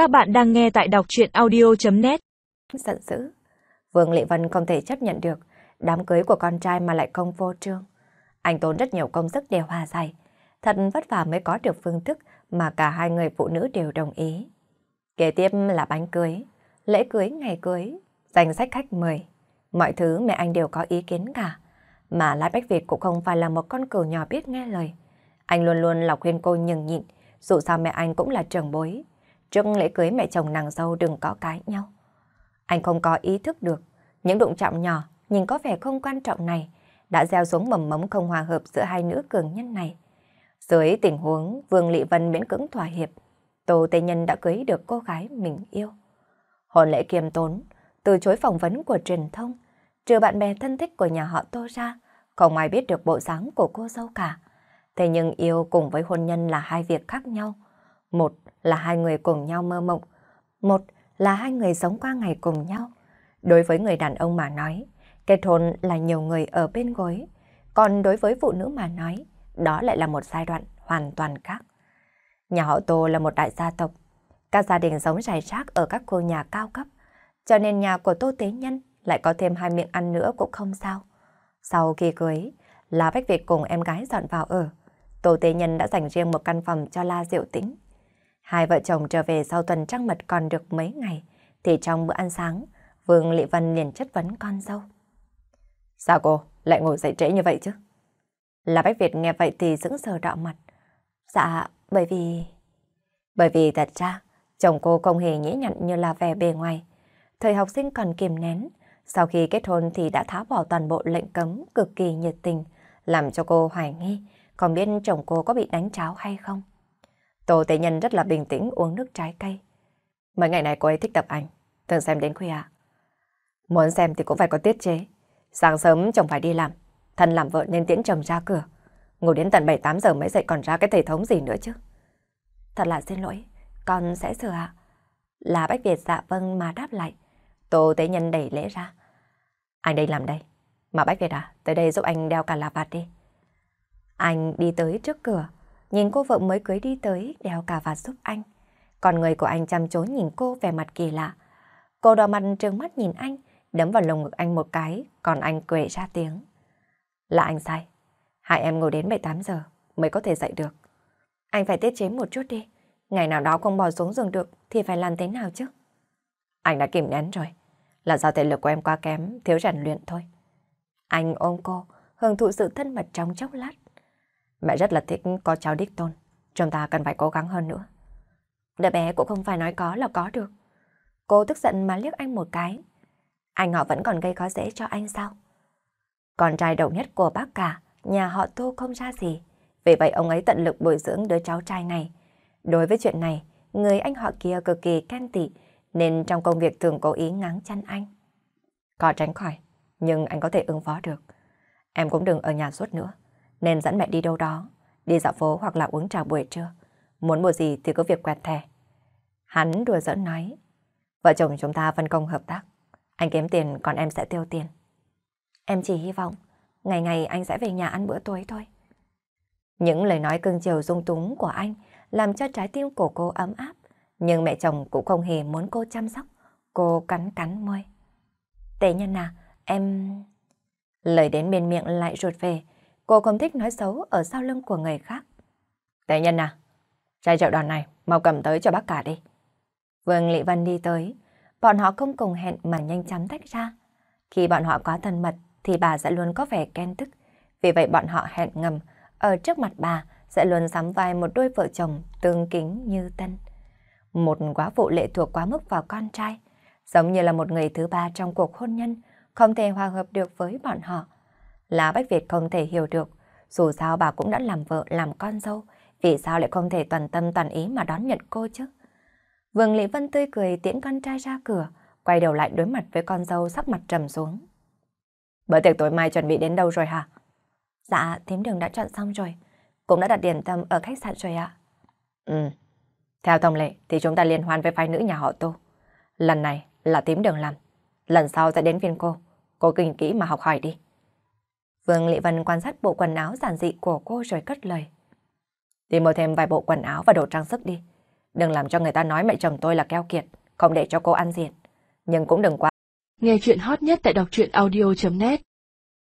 Các bạn đang nghe tại đọc truyện audio.net Giận dữ. Vương Lệ Vân không thể chấp nhận được đám cưới của con trai mà lại không vô trương. Anh tốn rất nhiều công sức để hòa giải. Thật vất vả mới có được phương thức mà cả hai người phụ nữ đều đồng ý. Kế tiếp là bánh cưới, lễ cưới ngày cưới, danh sách khách mời. Mọi thứ mẹ anh đều có ý kiến cả. Mà lai Bách Việt cũng không phải là một con cừu nhỏ biết nghe lời. Anh luôn luôn là khuyên cô nhường nhịn, dù sao mẹ anh cũng là trưởng bối. Trước lễ cưới mẹ chồng nàng dâu đừng có cái nhau. Anh không có ý thức được, những đụng chạm nhỏ, nhìn có vẻ không quan trọng này, đã gieo xuống mầm mống không hòa hợp giữa hai nữ cường nhân này. Dưới tình huống Vương Lị Vân miễn cưỡng thỏa hiệp, Tô Tây Nhân đã cưới được cô gái mình yêu. hồn lễ kiềm tốn, từ chối phỏng vấn của truyền thông, trừ bạn bè thân thích của nhà họ Tô ra, không ai biết được bộ dáng của cô dâu cả. Thế nhưng yêu cùng với hôn nhân là hai việc khác nhau. Một là hai người cùng nhau mơ mộng, một là hai người sống qua ngày cùng nhau. Đối với người đàn ông mà nói, kết hôn là nhiều người ở bên gối, còn đối với phụ nữ mà nói, đó lại là một giai đoạn hoàn toàn khác. Nhà họ Tô là một đại gia tộc, các gia đình sống rải rác ở các khu nhà cao cấp, cho nên nhà của Tô Tế Nhân lại có thêm hai miệng ăn nữa cũng không sao. Sau khi cưới, La Bách Việt cùng em gái dọn vào ở. Tô Tế Nhân đã dành riêng một căn phòng cho La Diệu Tĩnh. Hai vợ chồng trở về sau tuần trăng mật còn được mấy ngày, thì trong bữa ăn sáng, Vương Lị Vân liền chất vấn con dâu. Sao cô lại ngồi dậy trễ như vậy chứ? La Bách Việt nghe vậy thì sững sờ đỏ mặt. Dạ, bởi vì... Bởi vì thật ra, chồng cô không hề nhĩ nhặn như là vẻ bề ngoài. Thời học sinh còn kiềm nén, sau khi kết hôn thì đã tháo bỏ toàn bộ lệnh cấm cực kỳ nhiệt tình, làm cho cô hoài nghi, còn biết chồng cô có bị đánh cháo hay không. Tô Tế Nhân rất là bình tĩnh uống nước trái cây. Mấy ngày này cô ấy thích tập ảnh, thường xem đến khuya. Muốn xem thì cũng phải có tiết chế. Sáng sớm chồng phải đi làm, thân làm vợ nên tiễn chồng ra cửa. Ngủ đến tận 7-8 giờ mới dậy còn ra cái thể thống gì nữa chứ. Thật là xin lỗi, con sẽ sửa ạ. Là Bách Việt dạ vâng mà đáp lại. Tô Tế Nhân đẩy lễ ra. Anh đây làm đây. Mà Bách Việt à, tới đây giúp anh đeo cả lạp vạt đi. Anh đi tới trước cửa, nhìn cô vợ mới cưới đi tới đeo cà vạt giúp anh. Còn người của anh chăm chối nhìn cô vẻ mặt kỳ lạ. Cô đỏ mặt trừng mắt nhìn anh, đấm vào lồng ngực anh một cái, còn anh quệ ra tiếng. Là anh sai. Hai em ngồi đến 7-8 giờ mới có thể dậy được. Anh phải tiết chế một chút đi. Ngày nào đó không bò xuống giường được thì phải làm thế nào chứ? Anh đã kìm nén rồi. Là do thể lực của em quá kém, thiếu rèn luyện thôi. Anh ôm cô, hưởng thụ sự thân mật trong chốc lát. Mẹ rất là thích có cháu đích tôn. Chúng ta cần phải cố gắng hơn nữa. Đứa bé cũng không phải nói có là có được. Cô tức giận mà liếc anh một cái. Anh họ vẫn còn gây khó dễ cho anh sao? Con trai đầu nhất của bác cả, nhà họ Tô không ra gì. Vì vậy ông ấy tận lực bồi dưỡng đứa cháu trai này. Đối với chuyện này, người anh họ kia cực kỳ can tị, nên trong công việc thường cố ý ngáng chân anh. Có tránh khỏi, nhưng anh có thể ứng phó được. Em cũng đừng ở nhà suốt nữa, nên dẫn mẹ đi đâu đó, đi dạo phố hoặc là uống trà buổi trưa. Muốn mua gì thì có việc quẹt thẻ. Hắn đùa giỡn nói, vợ chồng chúng ta phân công hợp tác. Anh kiếm tiền còn em sẽ tiêu tiền. Em chỉ hy vọng ngày ngày anh sẽ về nhà ăn bữa tối thôi. Những lời nói cưng chiều dung túng của anh làm cho trái tim của cô ấm áp. Nhưng mẹ chồng cũng không hề muốn cô chăm sóc. Cô cắn cắn môi. Tệ nhân à, em... Lời đến bên miệng lại ruột về. Cô không thích nói xấu ở sau lưng của người khác. Tế nhân à, chai rượu đòn này, mau cầm tới cho bác cả đi. Vương Lị Vân đi tới. Bọn họ không cùng hẹn mà nhanh chóng tách ra. Khi bọn họ quá thân mật thì bà sẽ luôn có vẻ ghen tức. Vì vậy bọn họ hẹn ngầm ở trước mặt bà sẽ luôn sắm vai một đôi vợ chồng tương kính như tân. Một quá phụ lệ thuộc quá mức vào con trai, giống như là một người thứ ba trong cuộc hôn nhân, không thể hòa hợp được với bọn họ là Bách Việt không thể hiểu được, dù sao bà cũng đã làm vợ, làm con dâu, vì sao lại không thể toàn tâm toàn ý mà đón nhận cô chứ? Vương Lý Vân tươi cười tiễn con trai ra cửa, quay đầu lại đối mặt với con dâu sắc mặt trầm xuống. Bữa tiệc tối mai chuẩn bị đến đâu rồi hả? Dạ, thím đường đã chọn xong rồi. Cũng đã đặt điểm tâm ở khách sạn rồi ạ. Ừ. Theo thông lệ thì chúng ta liên hoan với phái nữ nhà họ Tô. Lần này là tím đường làm. Lần sau sẽ đến viên cô. Cô kinh kỹ mà học hỏi đi. Vương Lệ Vân quan sát bộ quần áo giản dị của cô rồi cất lời. Tìm mua thêm vài bộ quần áo và đồ trang sức đi. Đừng làm cho người ta nói mẹ chồng tôi là keo kiệt, không để cho cô ăn diện. Nhưng cũng đừng quá. Nghe chuyện hot nhất tại đọc truyện audio.net